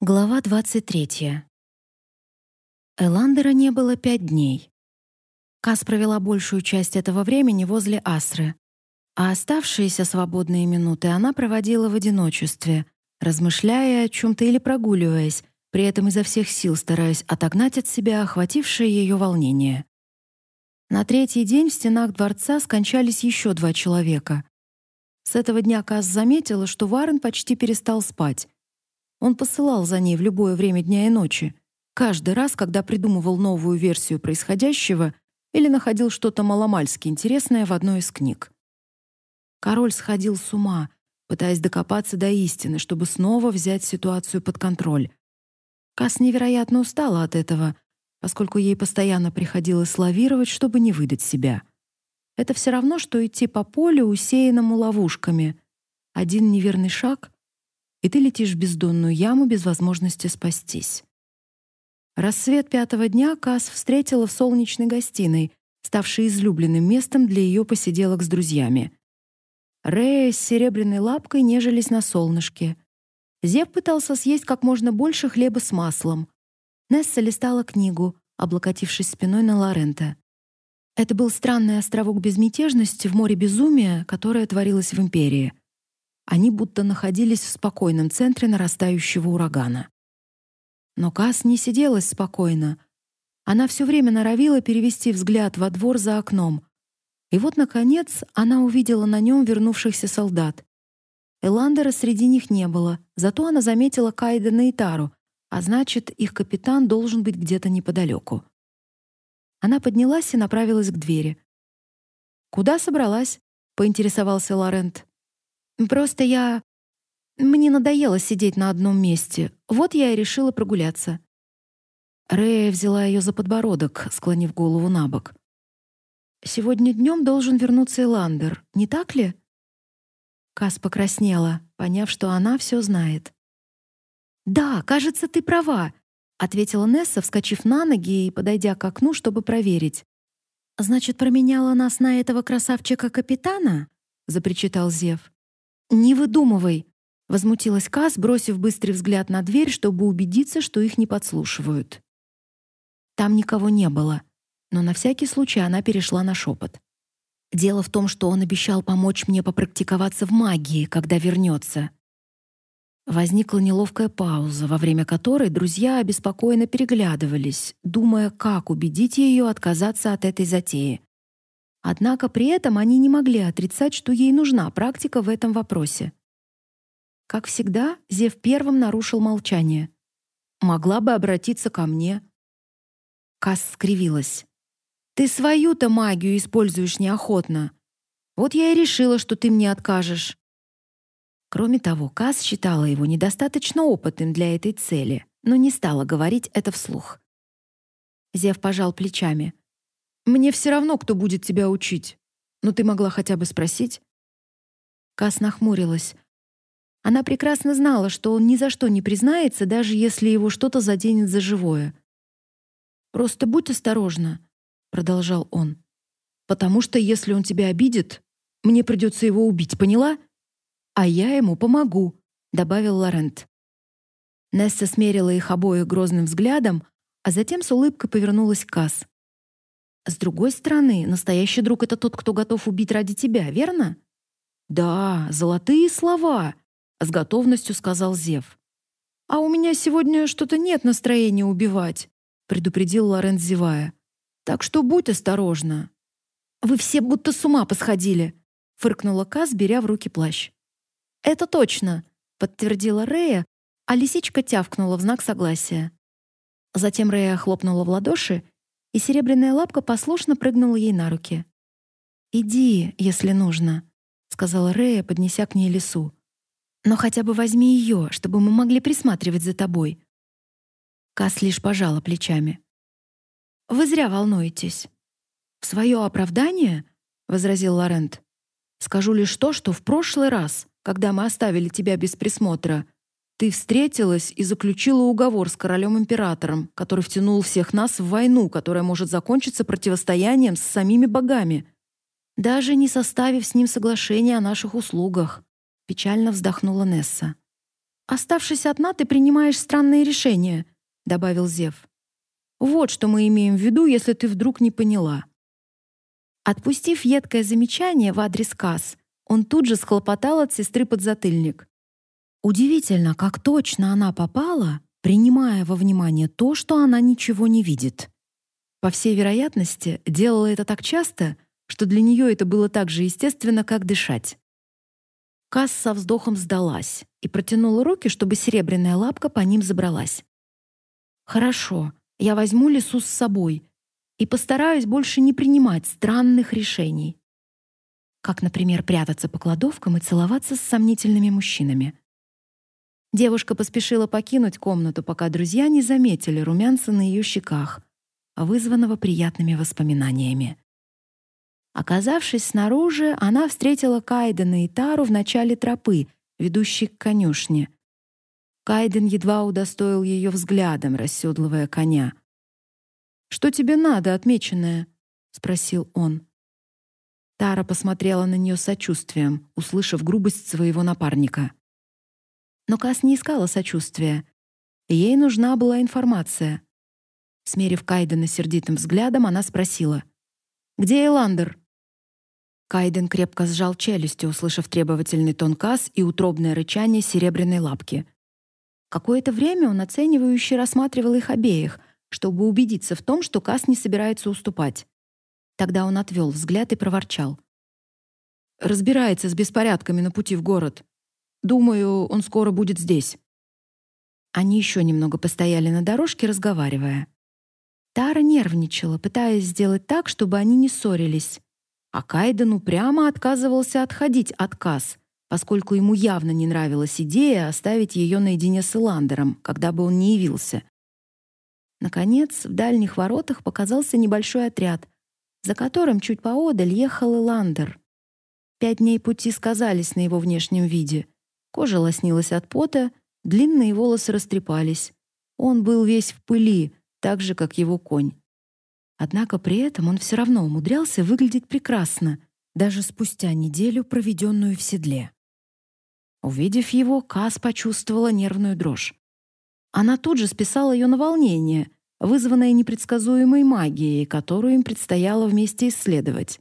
Глава 23. Эландера не было пять дней. Кас провела большую часть этого времени возле Асры, а оставшиеся свободные минуты она проводила в одиночестве, размышляя о чем то или прогуливаясь, при этом изо всех сил стараясь отогнать от себя охватившее ее волнение. На третий день в стенах дворца скончались еще два человека. С этого дня Кас заметила, что Варен почти перестал спать он посылал за ней в любое время дня и ночи, каждый раз, когда придумывал новую версию происходящего или находил что-то маломальски интересное в одной из книг. Король сходил с ума, пытаясь докопаться до истины, чтобы снова взять ситуацию под контроль. Кас невероятно устала от этого, поскольку ей постоянно приходилось лавировать, чтобы не выдать себя. Это все равно, что идти по полю, усеянному ловушками. Один неверный шаг, и ты летишь в бездонную яму без возможности спастись. Рассвет пятого дня Кас встретила в солнечной гостиной, ставшей излюбленным местом для ее посиделок с друзьями. Рея с серебряной лапкой нежились на солнышке. Зев пытался съесть как можно больше хлеба с маслом. Несса листала книгу, облокотившись спиной на Лорента. Это был странный островок безмятежности в море безумия, которое творилось в империи. Они будто находились в спокойном центре нарастающего урагана. Но Кас не сиделась спокойно. Она все время норовила перевести взгляд во двор за окном. И вот, наконец, она увидела на нем вернувшихся солдат. Эландера среди них не было, зато она заметила Кайдена и Тару, а значит, их капитан должен быть где-то неподалеку. Она поднялась и направилась к двери. «Куда собралась?» — поинтересовался Лорент. Просто я... Мне надоело сидеть на одном месте. Вот я и решила прогуляться. Рэя взяла ее за подбородок, склонив голову на бок. «Сегодня днем должен вернуться Эландер, не так ли?» Кас покраснела, поняв, что она все знает. «Да, кажется, ты права», — ответила Несса, вскочив на ноги и подойдя к окну, чтобы проверить. «Значит, променяла нас на этого красавчика-капитана?» — запричитал Зев. «Не выдумывай!» — возмутилась Кас, бросив быстрый взгляд на дверь, чтобы убедиться, что их не подслушивают. Там никого не было, но на всякий случай она перешла на шепот. «Дело в том, что он обещал помочь мне попрактиковаться в магии, когда вернется». Возникла неловкая пауза, во время которой друзья обеспокоенно переглядывались, думая, как убедить ее отказаться от этой затеи. Однако при этом они не могли отрицать, что ей нужна практика в этом вопросе. Как всегда, Зев первым нарушил молчание. «Могла бы обратиться ко мне». Кас скривилась. «Ты свою-то магию используешь неохотно. Вот я и решила, что ты мне откажешь». Кроме того, Кас считала его недостаточно опытным для этой цели, но не стала говорить это вслух. Зев пожал плечами. Мне все равно, кто будет тебя учить. Но ты могла хотя бы спросить. Кас нахмурилась. Она прекрасно знала, что он ни за что не признается, даже если его что-то заденет за живое. Просто будь осторожна, продолжал он. Потому что если он тебя обидит, мне придется его убить, поняла? А я ему помогу, добавил Лорент. Несса смерила их обоих грозным взглядом, а затем с улыбкой повернулась к Кас. С другой стороны, настоящий друг — это тот, кто готов убить ради тебя, верно? Да, золотые слова, — с готовностью сказал Зев. А у меня сегодня что-то нет настроения убивать, — предупредил Лорент, зевая. Так что будь осторожна. Вы все будто с ума посходили, — фыркнула Каз, беря в руки плащ. Это точно, — подтвердила Рея, а лисичка тявкнула в знак согласия. Затем Рея хлопнула в ладоши, и серебряная лапка послушно прыгнула ей на руки. «Иди, если нужно», — сказала Рея, поднеся к ней лису. «Но хотя бы возьми ее, чтобы мы могли присматривать за тобой». Кас лишь пожала плечами. «Вы зря волнуетесь». «В свое оправдание?» — возразил Лорент. «Скажу лишь то, что в прошлый раз, когда мы оставили тебя без присмотра, ты встретилась и заключила уговор с королем-императором, который втянул всех нас в войну, которая может закончиться противостоянием с самими богами, даже не составив с ним соглашения о наших услугах. Печально вздохнула Несса. Оставшись одна, ты принимаешь странные решения, добавил Зев. Вот что мы имеем в виду, если ты вдруг не поняла. Отпустив едкое замечание в адрес Касс, он тут же схлопотал от сестры подзатыльник. Удивительно, как точно она попала, принимая во внимание то, что она ничего не видит. По всей вероятности, делала это так часто, что для нее это было так же естественно, как дышать. Касс со вздохом сдалась и протянула руки, чтобы серебряная лапка по ним забралась. «Хорошо, я возьму лису с собой и постараюсь больше не принимать странных решений. Как, например, прятаться по кладовкам и целоваться с сомнительными мужчинами». Девушка поспешила покинуть комнату, пока друзья не заметили румянца на ее щеках, вызванного приятными воспоминаниями. Оказавшись снаружи, она встретила Кайдена и Тару в начале тропы, ведущей к конюшне. Кайден едва удостоил ее взглядом, расседлывая коня. «Что тебе надо, отмеченная?» — спросил он. Тара посмотрела на нее сочувствием, услышав грубость своего напарника. Но Кас не искала сочувствия. Ей нужна была информация. Смерив Кайдена сердитым взглядом, она спросила. «Где Эландер?» Кайден крепко сжал челюсти, услышав требовательный тон Кас и утробное рычание серебряной лапки. Какое-то время он оценивающе рассматривал их обеих, чтобы убедиться в том, что Кас не собирается уступать. Тогда он отвел взгляд и проворчал. «Разбирается с беспорядками на пути в город. Думаю, он скоро будет здесь». Они еще немного постояли на дорожке, разговаривая. Тара нервничала, пытаясь сделать так, чтобы они не ссорились. А Кайден упрямо отказывался отходить от Касс, поскольку ему явно не нравилась идея оставить ее наедине с Эландером, когда бы он не явился. Наконец, в дальних воротах показался небольшой отряд, за которым чуть поодаль ехал Эландер. Пять дней пути сказались на его внешнем виде. Кожа лоснилась от пота, длинные волосы растрепались. Он был весь в пыли, так же, как его конь. Однако при этом он все равно умудрялся выглядеть прекрасно, даже спустя неделю, проведенную в седле. Увидев его, Кас почувствовала нервную дрожь. Она тут же списала ее на волнение, вызванное непредсказуемой магией, которую им предстояло вместе исследовать.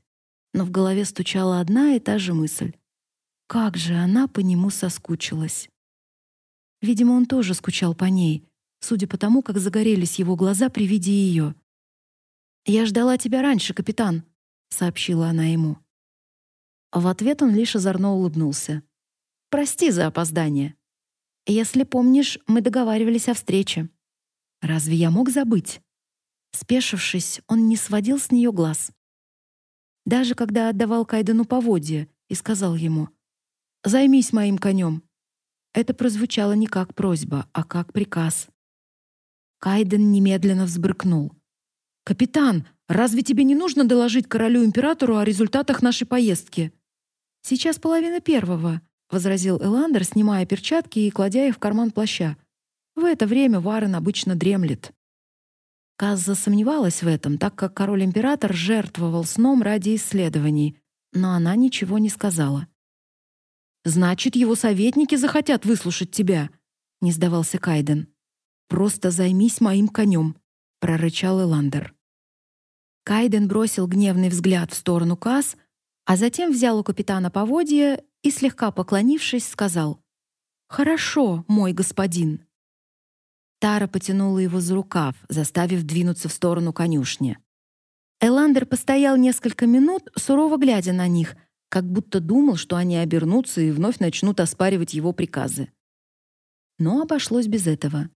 Но в голове стучала одна и та же мысль. Как же она по нему соскучилась. Видимо, он тоже скучал по ней, судя по тому, как загорелись его глаза при виде ее. «Я ждала тебя раньше, капитан», — сообщила она ему. В ответ он лишь озорно улыбнулся. «Прости за опоздание. Если помнишь, мы договаривались о встрече. Разве я мог забыть?» Спешившись, он не сводил с нее глаз. Даже когда отдавал Кайдену поводья и сказал ему «Займись моим конем», это прозвучало не как просьба, а как приказ. Кайден немедленно взбрыкнул. «Капитан, разве тебе не нужно доложить королю-императору о результатах нашей поездки?» «Сейчас половина первого», — возразил Эландер, снимая перчатки и кладя их в карман плаща. «В это время Варен обычно дремлет». Каз засомневалась в этом, так как король-император жертвовал сном ради исследований, но она ничего не сказала. «Значит, его советники захотят выслушать тебя», — не сдавался Кайден. «Просто займись моим конем», — прорычал Эландер. Кайден бросил гневный взгляд в сторону Кас, а затем взял у капитана поводья и, слегка поклонившись, сказал «Хорошо, мой господин». Тара потянула его за рукав, заставив двинуться в сторону конюшни. Эландер постоял несколько минут, сурово глядя на них, как будто думал, что они обернутся и вновь начнут оспаривать его приказы. Но обошлось без этого.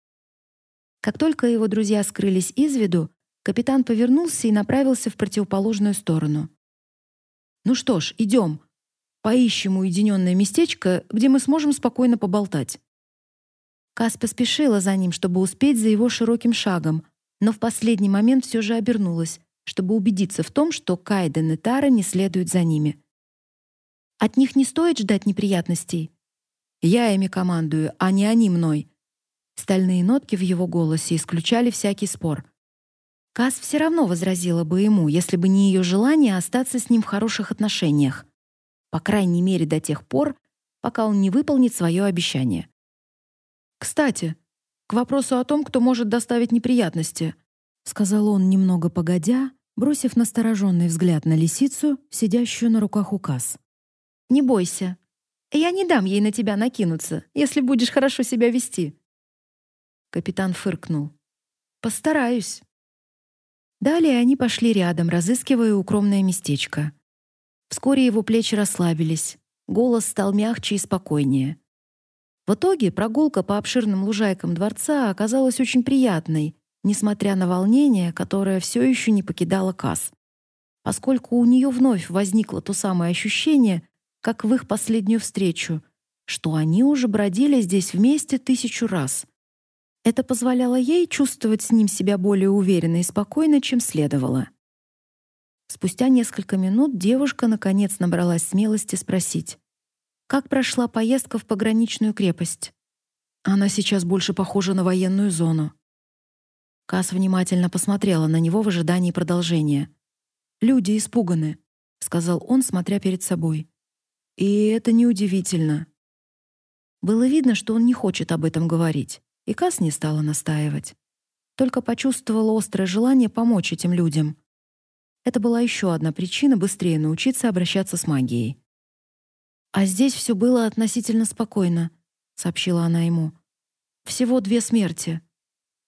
Как только его друзья скрылись из виду, Капитан повернулся и направился в противоположную сторону. «Ну что ж, идем. Поищем уединенное местечко, где мы сможем спокойно поболтать». Кас поспешила за ним, чтобы успеть за его широким шагом, но в последний момент все же обернулась, чтобы убедиться в том, что Кайден и Тара не следуют за ними. От них не стоит ждать неприятностей. Я ими командую, а не они мной. Стальные нотки в его голосе исключали всякий спор. Кас все равно возразила бы ему, если бы не ее желание остаться с ним в хороших отношениях. По крайней мере, до тех пор, пока он не выполнит свое обещание. Кстати, к вопросу о том, кто может доставить неприятности, сказал он немного погодя, бросив настороженный взгляд на лисицу, сидящую на руках указ. Не бойся. Я не дам ей на тебя накинуться, если будешь хорошо себя вести. Капитан фыркнул. Постараюсь. Далее они пошли рядом, разыскивая укромное местечко. Вскоре его плечи расслабились, голос стал мягче и спокойнее. В итоге прогулка по обширным лужайкам дворца оказалась очень приятной, несмотря на волнение, которое все еще не покидало Кас. Поскольку у нее вновь возникло то самое ощущение, как в их последнюю встречу, что они уже бродили здесь вместе тысячу раз. Это позволяло ей чувствовать с ним себя более уверенно и спокойно, чем следовало. Спустя несколько минут девушка наконец набралась смелости спросить: "Как прошла поездка в пограничную крепость?" Она сейчас больше похожа на военную зону. Кас внимательно посмотрела на него в ожидании продолжения. "Люди испуганы", сказал он, смотря перед собой. "И это неудивительно". Было видно, что он не хочет об этом говорить. И Кас не стала настаивать. Только почувствовала острое желание помочь этим людям. Это была еще одна причина быстрее научиться обращаться с магией. «А здесь все было относительно спокойно», — сообщила она ему. «Всего две смерти.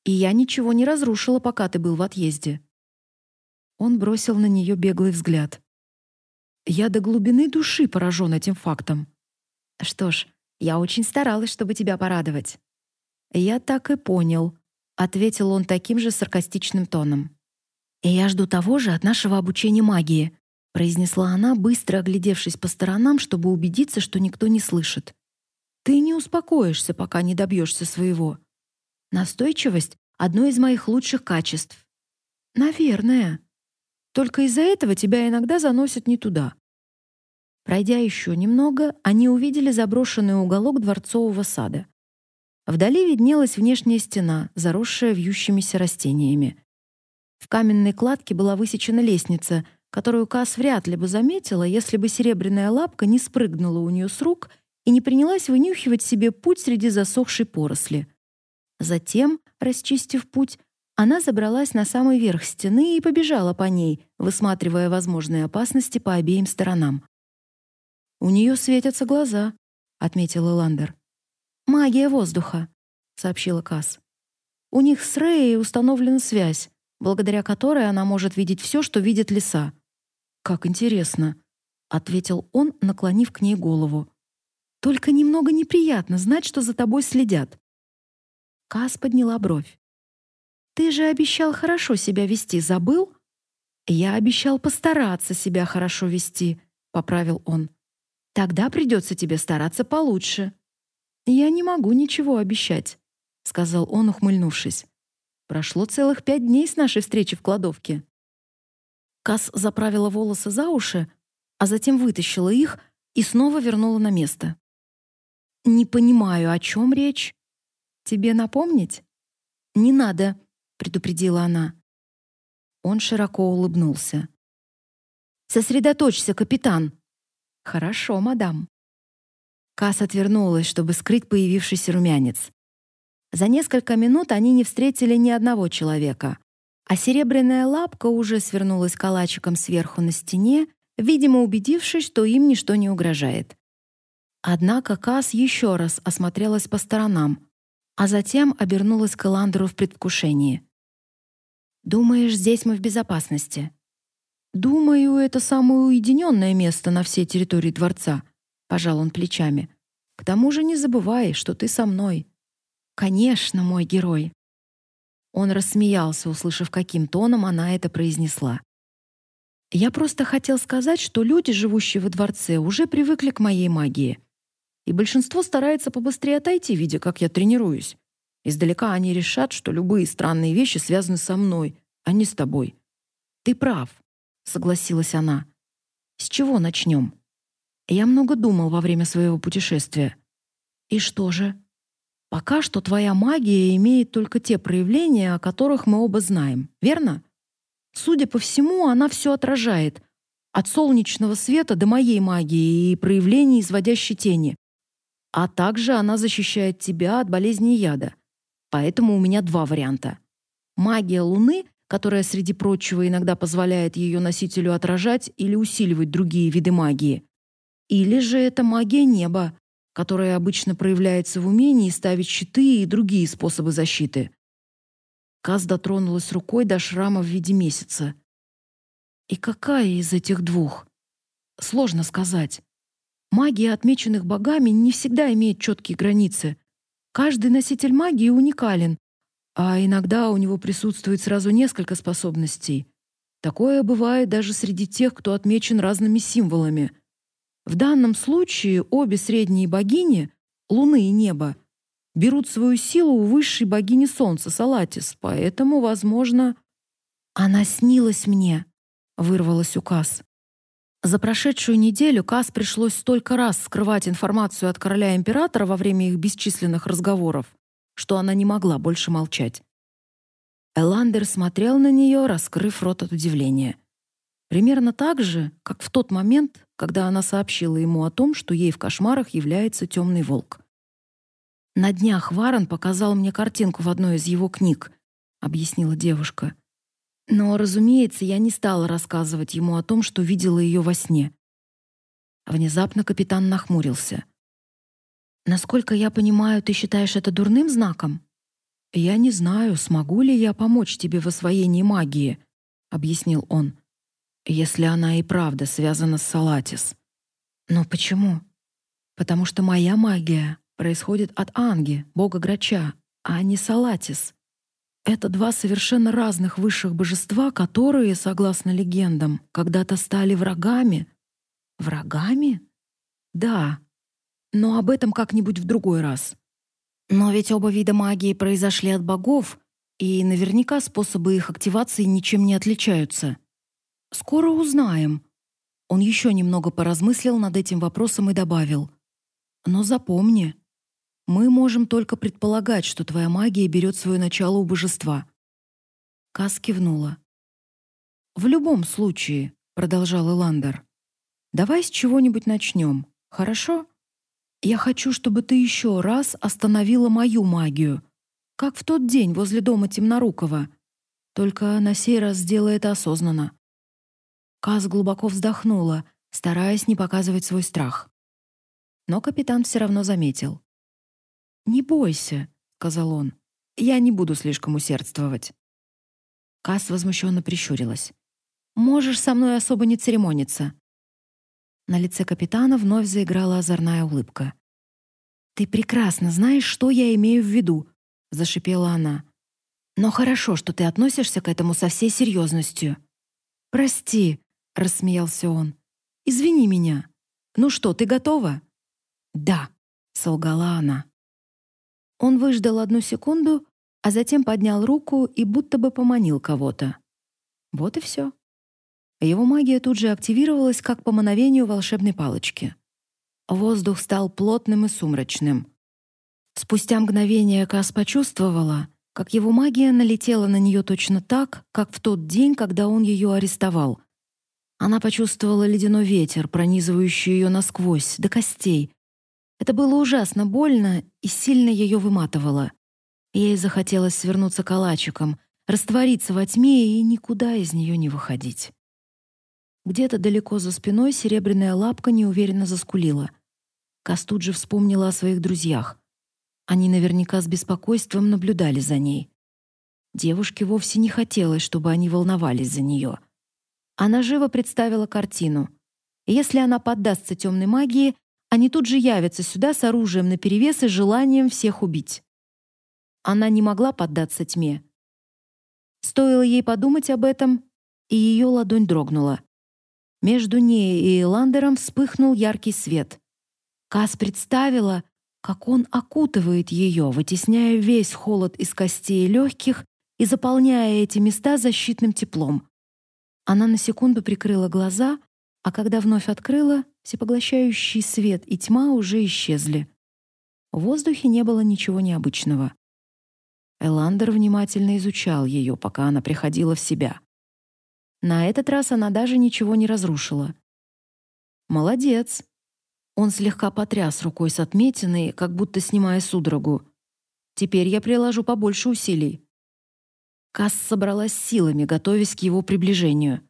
И я ничего не разрушила, пока ты был в отъезде». Он бросил на нее беглый взгляд. «Я до глубины души поражен этим фактом». «Что ж, я очень старалась, чтобы тебя порадовать». «Я так и понял», — ответил он таким же саркастичным тоном. «И я жду того же от нашего обучения магии», — произнесла она, быстро оглядевшись по сторонам, чтобы убедиться, что никто не слышит. «Ты не успокоишься, пока не добьешься своего. Настойчивость — одно из моих лучших качеств». «Наверное. Только из-за этого тебя иногда заносят не туда». Пройдя еще немного, они увидели заброшенный уголок дворцового сада. Вдали виднелась внешняя стена, заросшая вьющимися растениями. В каменной кладке была высечена лестница, которую Кас вряд ли бы заметила, если бы серебряная лапка не спрыгнула у нее с рук и не принялась вынюхивать себе путь среди засохшей поросли. Затем, расчистив путь, она забралась на самый верх стены и побежала по ней, высматривая возможные опасности по обеим сторонам. «У нее светятся глаза», — отметил Эландер. «Магия воздуха», — сообщила Кас. «У них с Рэй установлена связь, благодаря которой она может видеть все, что видит лиса». «Как интересно», — ответил он, наклонив к ней голову. «Только немного неприятно знать, что за тобой следят». Кас подняла бровь. «Ты же обещал хорошо себя вести, забыл?» «Я обещал постараться себя хорошо вести», — поправил он. «Тогда придется тебе стараться получше». «Я не могу ничего обещать», — сказал он, ухмыльнувшись. «Прошло целых пять дней с нашей встречи в кладовке». Кас заправила волосы за уши, а затем вытащила их и снова вернула на место. «Не понимаю, о чем речь. Тебе напомнить?» «Не надо», — предупредила она. Он широко улыбнулся. «Сосредоточься, капитан». «Хорошо, мадам». Кас отвернулась, чтобы скрыть появившийся румянец. За несколько минут они не встретили ни одного человека, а серебряная лапка уже свернулась калачиком сверху на стене, видимо, убедившись, что им ничто не угрожает. Однако Кас еще раз осмотрелась по сторонам, а затем обернулась к Эландеру в предвкушении. «Думаешь, здесь мы в безопасности?» «Думаю, это самое уединенное место на всей территории дворца», пожал он плечами. К тому же не забывай, что ты со мной. Конечно, мой герой. Он рассмеялся, услышав, каким тоном она это произнесла. Я просто хотел сказать, что люди, живущие во дворце, уже привыкли к моей магии. И большинство старается побыстрее отойти, видя, как я тренируюсь. Издалека они решат, что любые странные вещи связаны со мной, а не с тобой. Ты прав, согласилась она. С чего начнем? Я много думал во время своего путешествия. И что же? Пока что твоя магия имеет только те проявления, о которых мы оба знаем, верно? Судя по всему, она все отражает, от солнечного света до моей магии и проявлений изводящей тени. А также она защищает тебя от болезни яда. Поэтому у меня два варианта. Магия Луны, которая, среди прочего, иногда позволяет ее носителю отражать или усиливать другие виды магии. Или же это магия неба, которая обычно проявляется в умении ставить щиты и другие способы защиты. Каз дотронулась рукой до шрама в виде месяца. И какая из этих двух? Сложно сказать. Магия отмеченных богами не всегда имеет четкие границы. Каждый носитель магии уникален, а иногда у него присутствует сразу несколько способностей. Такое бывает даже среди тех, кто отмечен разными символами — в данном случае обе средние богини, Луны и Неба, берут свою силу у высшей богини Солнца, Салатис, поэтому, возможно... «Она снилась мне», — вырвалась Кас. За прошедшую неделю Кас пришлось столько раз скрывать информацию от короля-императора во время их бесчисленных разговоров, что она не могла больше молчать. Эландер смотрел на нее, раскрыв рот от удивления. Примерно так же, как в тот момент, когда она сообщила ему о том, что ей в кошмарах является темный волк. «На днях Варон показал мне картинку в одной из его книг», — объяснила девушка. «Но, разумеется, я не стала рассказывать ему о том, что видела ее во сне». Внезапно капитан нахмурился. «Насколько я понимаю, ты считаешь это дурным знаком?» «Я не знаю, смогу ли я помочь тебе в освоении магии», — объяснил он если она и правда связана с Салатис. Но почему? Потому что моя магия происходит от Анги, бога грача, а не Салатис. Это два совершенно разных высших божества, которые, согласно легендам, когда-то стали врагами. Врагами? Да. Но об этом как-нибудь в другой раз. Но ведь оба вида магии произошли от богов, и наверняка способы их активации ничем не отличаются. Скоро узнаем. Он еще немного поразмыслил над этим вопросом и добавил: "Но запомни, мы можем только предполагать, что твоя магия берет свое начало у божества". Кас кивнула. В любом случае, продолжал Эландер. Давай с чего-нибудь начнем, хорошо? Я хочу, чтобы ты еще раз остановила мою магию, как в тот день возле дома Темнорукова. Только на сей раз сделай это осознанно. Каз глубоко вздохнула, стараясь не показывать свой страх. Но капитан все равно заметил. «Не бойся», — сказал он. «Я не буду слишком усердствовать». Каз возмущенно прищурилась. «Можешь со мной особо не церемониться». На лице капитана вновь заиграла озорная улыбка. «Ты прекрасно знаешь, что я имею в виду», — зашипела она. «Но хорошо, что ты относишься к этому со всей серьезностью. Прости, — рассмеялся он. «Извини меня. Ну что, ты готова?» «Да», — солгала она. Он выждал одну секунду, а затем поднял руку и будто бы поманил кого-то. Вот и все. Его магия тут же активировалась, как по мановению волшебной палочки. Воздух стал плотным и сумрачным. Спустя мгновение Кас почувствовала, как его магия налетела на нее точно так, как в тот день, когда он ее арестовал, она почувствовала ледяной ветер, пронизывающий ее насквозь, до костей. Это было ужасно больно и сильно ее выматывало. Ей захотелось свернуться калачиком, раствориться во тьме и никуда из нее не выходить. Где-то далеко за спиной серебряная лапка неуверенно заскулила. Кас тут же вспомнила о своих друзьях. Они наверняка с беспокойством наблюдали за ней. Девушке вовсе не хотелось, чтобы они волновались за нее — она живо представила картину. Если она поддастся темной магии, они тут же явятся сюда с оружием наперевес и желанием всех убить. Она не могла поддаться тьме. Стоило ей подумать об этом, и ее ладонь дрогнула. Между ней и Ландером вспыхнул яркий свет. Кас представила, как он окутывает ее, вытесняя весь холод из костей и легких и заполняя эти места защитным теплом. Она на секунду прикрыла глаза, а когда вновь открыла, всепоглощающий свет и тьма уже исчезли. В воздухе не было ничего необычного. Эландер внимательно изучал ее, пока она приходила в себя. На этот раз она даже ничего не разрушила. «Молодец. Он слегка потряс рукой с отметиной, как будто снимая судорогу. «Теперь я приложу побольше усилий». Касс собралась силами, готовясь к его приближению.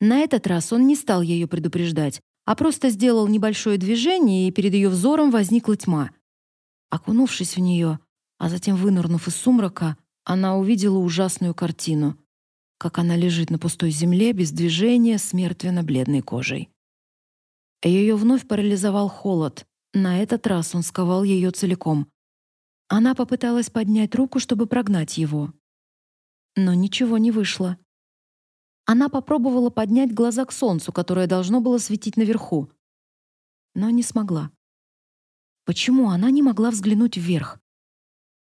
На этот раз он не стал ее предупреждать, а просто сделал небольшое движение, и перед ее взором возникла тьма. Окунувшись в нее, а затем вынырнув из сумрака, она увидела ужасную картину, как она лежит на пустой земле без движения с мертвенно-бледной кожей. Ее вновь парализовал холод. На этот раз он сковал ее целиком. Она попыталась поднять руку, чтобы прогнать его. Но ничего не вышло. Она попробовала поднять глаза к солнцу, которое должно было светить наверху, но не смогла. Почему она не могла взглянуть вверх?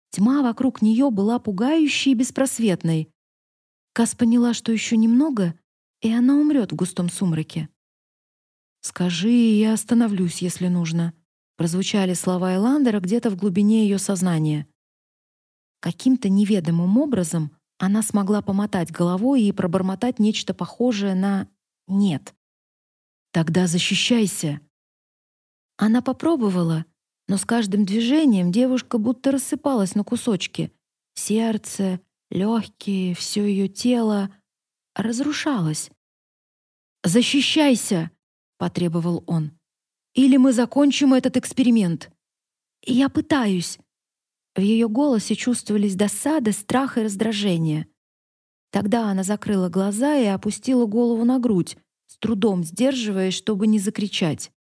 Тьма вокруг нее была пугающей и беспросветной. Кас поняла, что еще немного, и она умрет в густом сумраке. «Скажи, я остановлюсь, если нужно», — прозвучали слова Эландера где-то в глубине ее сознания. Каким-то неведомым образом она смогла помотать головой и пробормотать нечто похожее на «нет». «Тогда защищайся». Она попробовала, но с каждым движением девушка будто рассыпалась на кусочки. Сердце, легкие, все ее тело разрушалось. «Защищайся!» — потребовал он. «Или мы закончим этот эксперимент». «Я пытаюсь», в ее голосе чувствовались досада, страх и раздражение. Тогда она закрыла глаза и опустила голову на грудь, с трудом сдерживаясь, чтобы не закричать.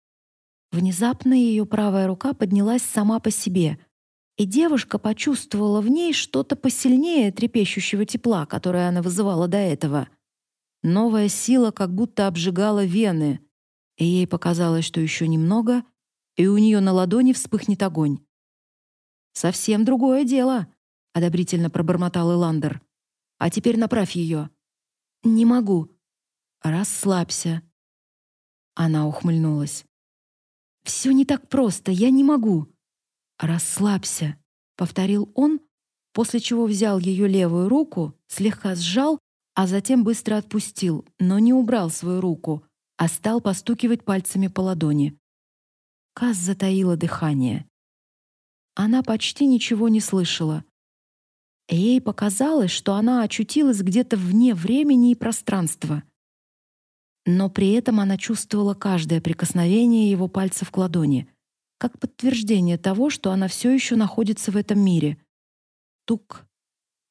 Внезапно ее правая рука поднялась сама по себе, и девушка почувствовала в ней что-то посильнее трепещущего тепла, которое она вызывала до этого. Новая сила как будто обжигала вены, и ей показалось, что еще немного, и у нее на ладони вспыхнет огонь. «Совсем другое дело», — одобрительно пробормотал Эландер. «А теперь направь ее». «Не могу». «Расслабься». Она ухмыльнулась. «Все не так просто, я не могу». «Расслабься», — повторил он, после чего взял ее левую руку, слегка сжал, а затем быстро отпустил, но не убрал свою руку, а стал постукивать пальцами по ладони. Каз затаила дыхание. Она почти ничего не слышала. Ей показалось, что она очутилась где-то вне времени и пространства. Но при этом она чувствовала каждое прикосновение его пальцев к ладони, как подтверждение того, что она все еще находится в этом мире. Тук,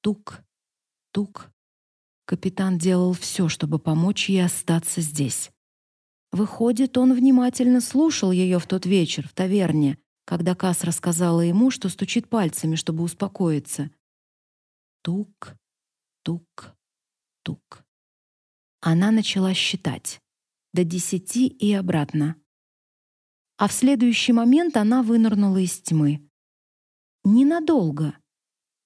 тук, тук. Капитан делал все, чтобы помочь ей остаться здесь. Выходит, он внимательно слушал ее в тот вечер в таверне, когда Кас рассказала ему, что стучит пальцами, чтобы успокоиться. Тук, тук, тук. Она начала считать. До десяти и обратно. А в следующий момент она вынырнула из тьмы. Ненадолго.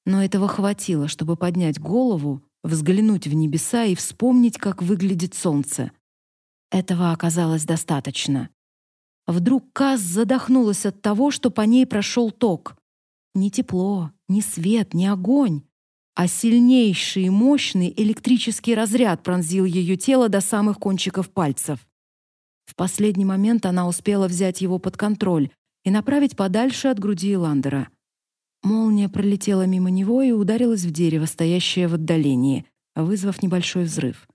Но этого хватило, чтобы поднять голову, взглянуть в небеса и вспомнить, как выглядит солнце. Этого оказалось достаточно. Вдруг Каз задохнулась от того, что по ней прошел ток. Не тепло, не свет, не огонь, а сильнейший и мощный электрический разряд пронзил ее тело до самых кончиков пальцев. В последний момент она успела взять его под контроль и направить подальше от груди Иландера. Молния пролетела мимо него и ударилась в дерево, стоящее в отдалении, вызвав небольшой взрыв.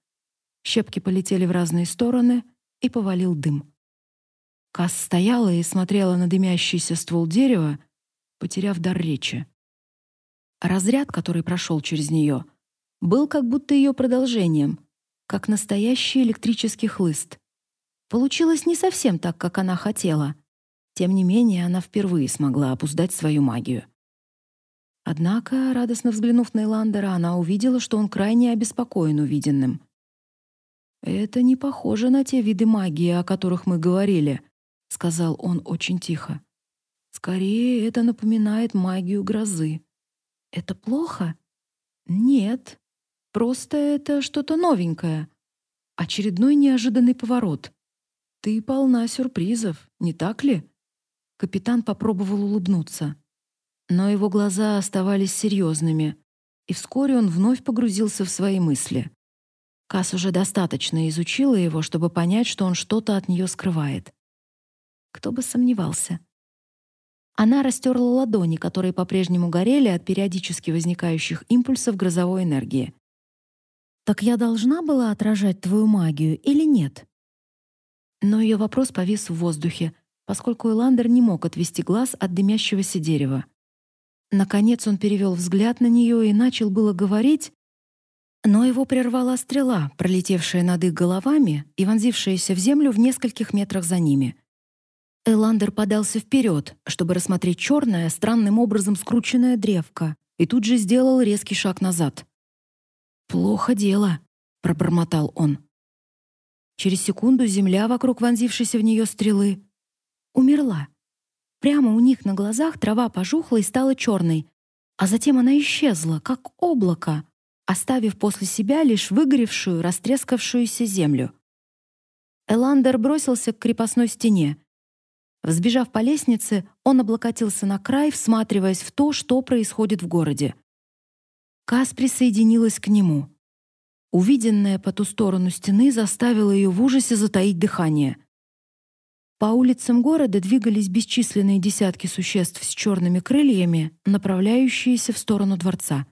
Щепки полетели в разные стороны, и повалил дым. Кас стояла и смотрела на дымящийся ствол дерева, потеряв дар речи. Разряд, который прошел через нее, был как будто ее продолжением, как настоящий электрический хлыст. Получилось не совсем так, как она хотела. Тем не менее, она впервые смогла опуздать свою магию. Однако, радостно взглянув на Эландера, она увидела, что он крайне обеспокоен увиденным. «Это не похоже на те виды магии, о которых мы говорили», — сказал он очень тихо. «Скорее, это напоминает магию грозы». «Это плохо?» «Нет, просто это что-то новенькое. Очередной неожиданный поворот. Ты полна сюрпризов, не так ли?» Капитан попробовал улыбнуться. Но его глаза оставались серьезными, и вскоре он вновь погрузился в свои мысли. Кас уже достаточно изучила его, чтобы понять, что он что-то от нее скрывает. Кто бы сомневался. Она растерла ладони, которые по-прежнему горели от периодически возникающих импульсов грозовой энергии. «Так я должна была отражать твою магию или нет?» Но ее вопрос повис в воздухе, поскольку Эландер не мог отвести глаз от дымящегося дерева. Наконец он перевел взгляд на нее и начал было говорить, но его прервала стрела, пролетевшая над их головами и вонзившаяся в землю в нескольких метрах за ними. Эландер подался вперед, чтобы рассмотреть черное, странным образом скрученное древко, и тут же сделал резкий шаг назад. «Плохо дело», — пробормотал он. Через секунду земля вокруг вонзившейся в нее стрелы умерла. Прямо у них на глазах трава пожухла и стала черной, а затем она исчезла, как облако, оставив после себя лишь выгоревшую, растрескавшуюся землю. Эландер бросился к крепостной стене. Взбежав по лестнице, он облокотился на край, всматриваясь в то, что происходит в городе. Кас присоединилась к нему. Увиденное по ту сторону стены заставило ее в ужасе затаить дыхание — по улицам города двигались бесчисленные десятки существ с черными крыльями, направляющиеся в сторону дворца.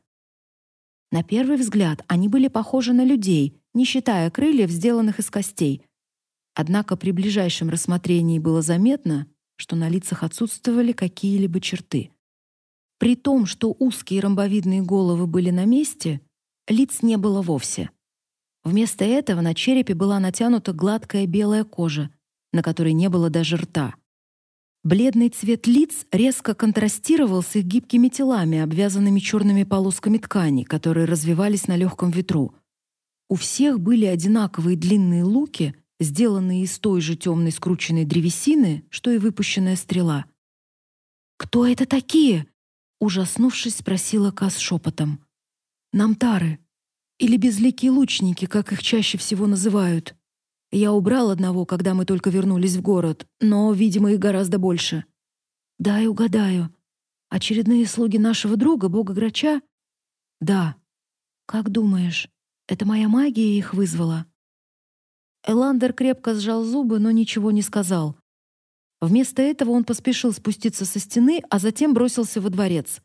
На первый взгляд они были похожи на людей, не считая крыльев, сделанных из костей. Однако при ближайшем рассмотрении было заметно, что на лицах отсутствовали какие-либо черты. При том, что узкие ромбовидные головы были на месте, лиц не было вовсе. Вместо этого на черепе была натянута гладкая белая кожа, на которой не было даже рта. Бледный цвет лиц резко контрастировал с их гибкими телами, обвязанными черными полосками ткани, которые развивались на легком ветру. У всех были одинаковые длинные луки, сделанные из той же темной скрученной древесины, что и выпущенная стрела. «Кто это такие?» — ужаснувшись, спросила Кас шепотом. «Намтары. Или безликие лучники, как их чаще всего называют. Я убрал одного, когда мы только вернулись в город, но, видимо, их гораздо больше. Дай угадаю. Очередные слуги нашего друга, бога Грача? Да. Как думаешь, это моя магия их вызвала? Эландер крепко сжал зубы, но ничего не сказал. Вместо этого он поспешил спуститься со стены, а затем бросился во дворец.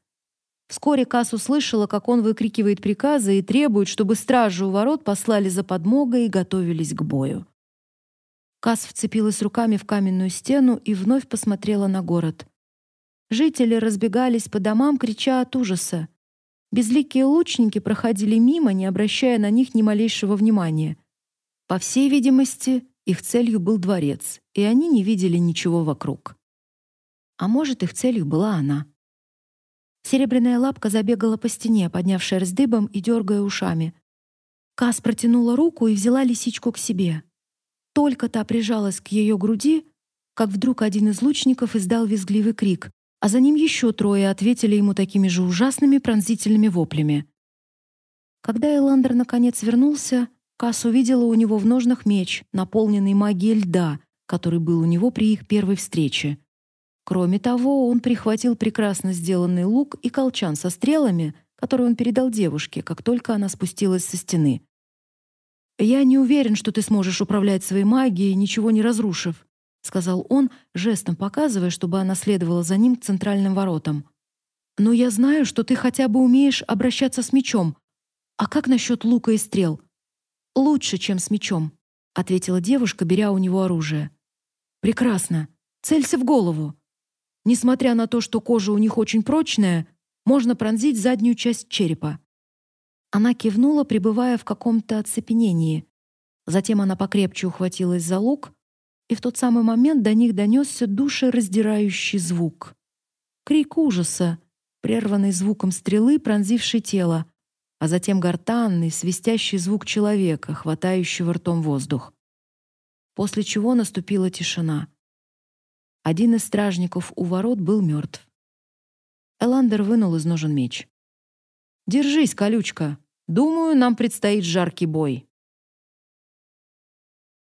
Вскоре Кас услышала, как он выкрикивает приказы и требует, чтобы стражи у ворот послали за подмогой и готовились к бою. Кас вцепилась руками в каменную стену и вновь посмотрела на город. Жители разбегались по домам, крича от ужаса. Безликие лучники проходили мимо, не обращая на них ни малейшего внимания. По всей видимости, их целью был дворец, и они не видели ничего вокруг. А может, их целью была она. Серебряная лапка забегала по стене, подняв шерсть дыбом и дергая ушами. Кас протянула руку и взяла лисичку к себе. Только та прижалась к ее груди, как вдруг один из лучников издал визгливый крик, а за ним еще трое ответили ему такими же ужасными пронзительными воплями. Когда Эландер наконец вернулся, Кас увидела у него в ножнах меч, наполненный магией льда, который был у него при их первой встрече. Кроме того, он прихватил прекрасно сделанный лук и колчан со стрелами, который он передал девушке, как только она спустилась со стены. «Я не уверен, что ты сможешь управлять своей магией, ничего не разрушив», — сказал он, жестом показывая, чтобы она следовала за ним к центральным воротам. «Но я знаю, что ты хотя бы умеешь обращаться с мечом. А как насчет лука и стрел?» «Лучше, чем с мечом», — ответила девушка, беря у него оружие. «Прекрасно. Целься в голову. Несмотря на то, что кожа у них очень прочная, можно пронзить заднюю часть черепа. Она кивнула, пребывая в каком-то оцепенении. Затем она покрепче ухватилась за лук, и в тот самый момент до них донесся душераздирающий звук. Крик ужаса, прерванный звуком стрелы, пронзившей тело, а затем гортанный, свистящий звук человека, хватающего ртом воздух. После чего наступила тишина. Один из стражников у ворот был мертв. Эландер вынул из ножен меч. «Держись, колючка!» Думаю, нам предстоит жаркий бой.